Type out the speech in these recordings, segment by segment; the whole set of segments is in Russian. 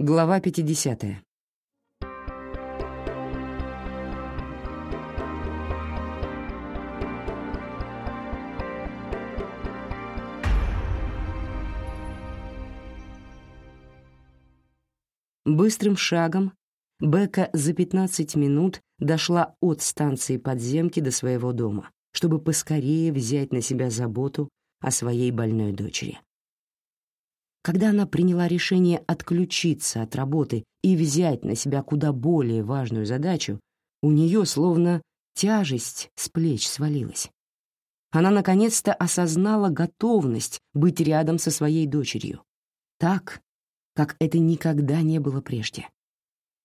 Глава 50. Быстрым шагом Бека за 15 минут дошла от станции подземки до своего дома, чтобы поскорее взять на себя заботу о своей больной дочери. Когда она приняла решение отключиться от работы и взять на себя куда более важную задачу, у нее словно тяжесть с плеч свалилась. Она наконец-то осознала готовность быть рядом со своей дочерью. Так, как это никогда не было прежде.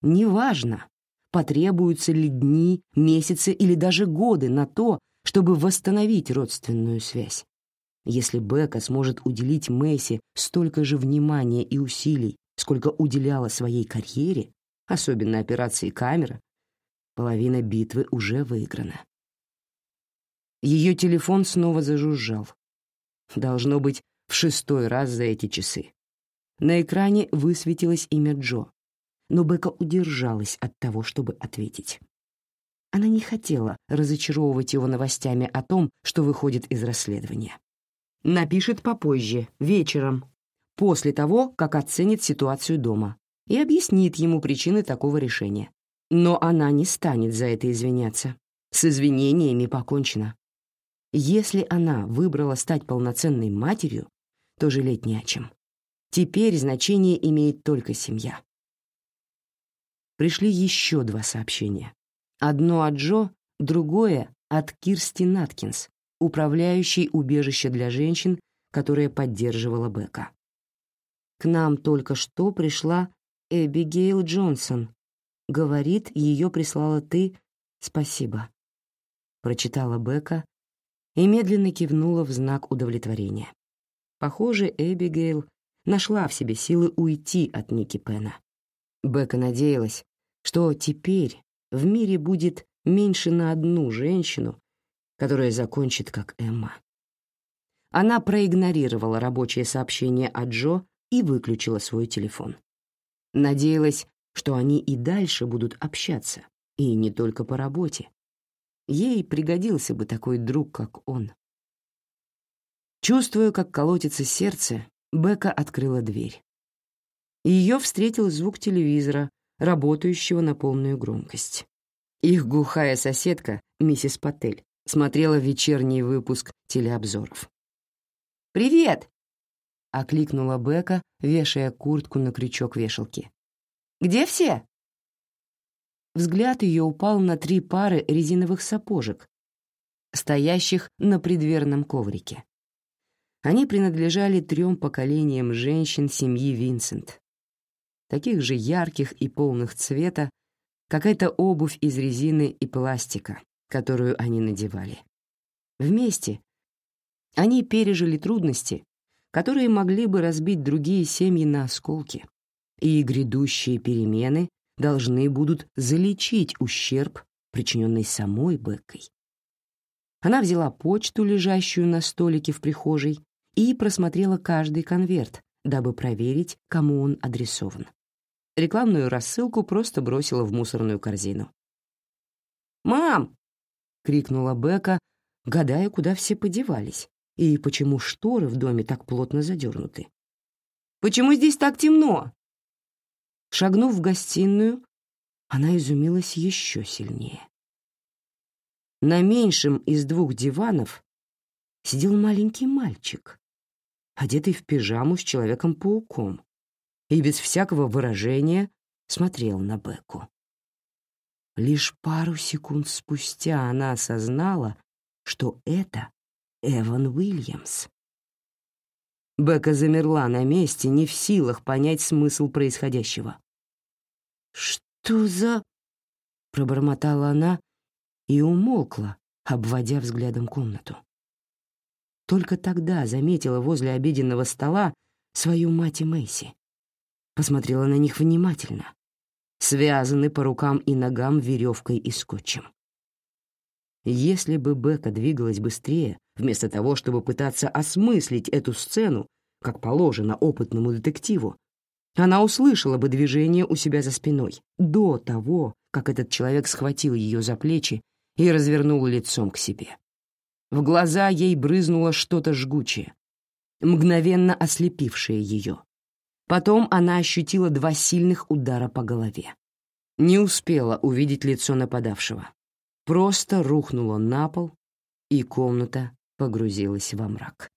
Неважно, потребуются ли дни, месяцы или даже годы на то, чтобы восстановить родственную связь. Если Бека сможет уделить Мэйси столько же внимания и усилий, сколько уделяла своей карьере, особенно операции «Камера», половина битвы уже выиграна. Ее телефон снова зажужжал. Должно быть, в шестой раз за эти часы. На экране высветилось имя Джо, но Бека удержалась от того, чтобы ответить. Она не хотела разочаровывать его новостями о том, что выходит из расследования. Напишет попозже, вечером, после того, как оценит ситуацию дома, и объяснит ему причины такого решения. Но она не станет за это извиняться. С извинениями покончено. Если она выбрала стать полноценной матерью, то жалеть не о чем. Теперь значение имеет только семья пришли еще два сообщения. Одно от Джо, другое от Кирсти Наткинс, управляющей убежище для женщин, которая поддерживала Бека. К нам только что пришла Эбигейл Джонсон. Говорит, ее прислала ты. Спасибо. Прочитала Бека и медленно кивнула в знак удовлетворения. Похоже, Эбигейл нашла в себе силы уйти от Ники Пена. Бека надеялась, что теперь в мире будет меньше на одну женщину, которая закончит как Эмма. Она проигнорировала рабочее сообщение от Джо и выключила свой телефон. Надеялась, что они и дальше будут общаться, и не только по работе. Ей пригодился бы такой друг, как он. Чувствуя, как колотится сердце, Бека открыла дверь. Ее встретил звук телевизора, работающего на полную громкость. Их глухая соседка, миссис Патель, смотрела вечерний выпуск телеобзоров. «Привет!» — окликнула Бека, вешая куртку на крючок вешалки. «Где все?» Взгляд ее упал на три пары резиновых сапожек, стоящих на предверном коврике. Они принадлежали трем поколениям женщин семьи Винсент, таких же ярких и полных цвета, как эта обувь из резины и пластика, которую они надевали. Вместе они пережили трудности, которые могли бы разбить другие семьи на осколки, и грядущие перемены должны будут залечить ущерб, причиненный самой Беккой. Она взяла почту, лежащую на столике в прихожей, и просмотрела каждый конверт, дабы проверить, кому он адресован. Рекламную рассылку просто бросила в мусорную корзину. «Мам!» — крикнула Бека, гадая, куда все подевались и почему шторы в доме так плотно задернуты. «Почему здесь так темно?» Шагнув в гостиную, она изумилась еще сильнее. На меньшем из двух диванов сидел маленький мальчик, одетый в пижаму с Человеком-пауком и без всякого выражения смотрел на Беку. Лишь пару секунд спустя она осознала, что это Эван Уильямс. Бека замерла на месте, не в силах понять смысл происходящего. «Что за...» — пробормотала она и умолкла, обводя взглядом комнату. Только тогда заметила возле обеденного стола свою мать и Мэйси посмотрела на них внимательно, связаны по рукам и ногам веревкой и скотчем. Если бы Бека двигалась быстрее, вместо того, чтобы пытаться осмыслить эту сцену, как положено опытному детективу, Она услышала бы движение у себя за спиной до того, как этот человек схватил ее за плечи и развернул лицом к себе. В глаза ей брызнуло что-то жгучее, мгновенно ослепившее ее. Потом она ощутила два сильных удара по голове. Не успела увидеть лицо нападавшего. Просто рухнула на пол, и комната погрузилась во мрак.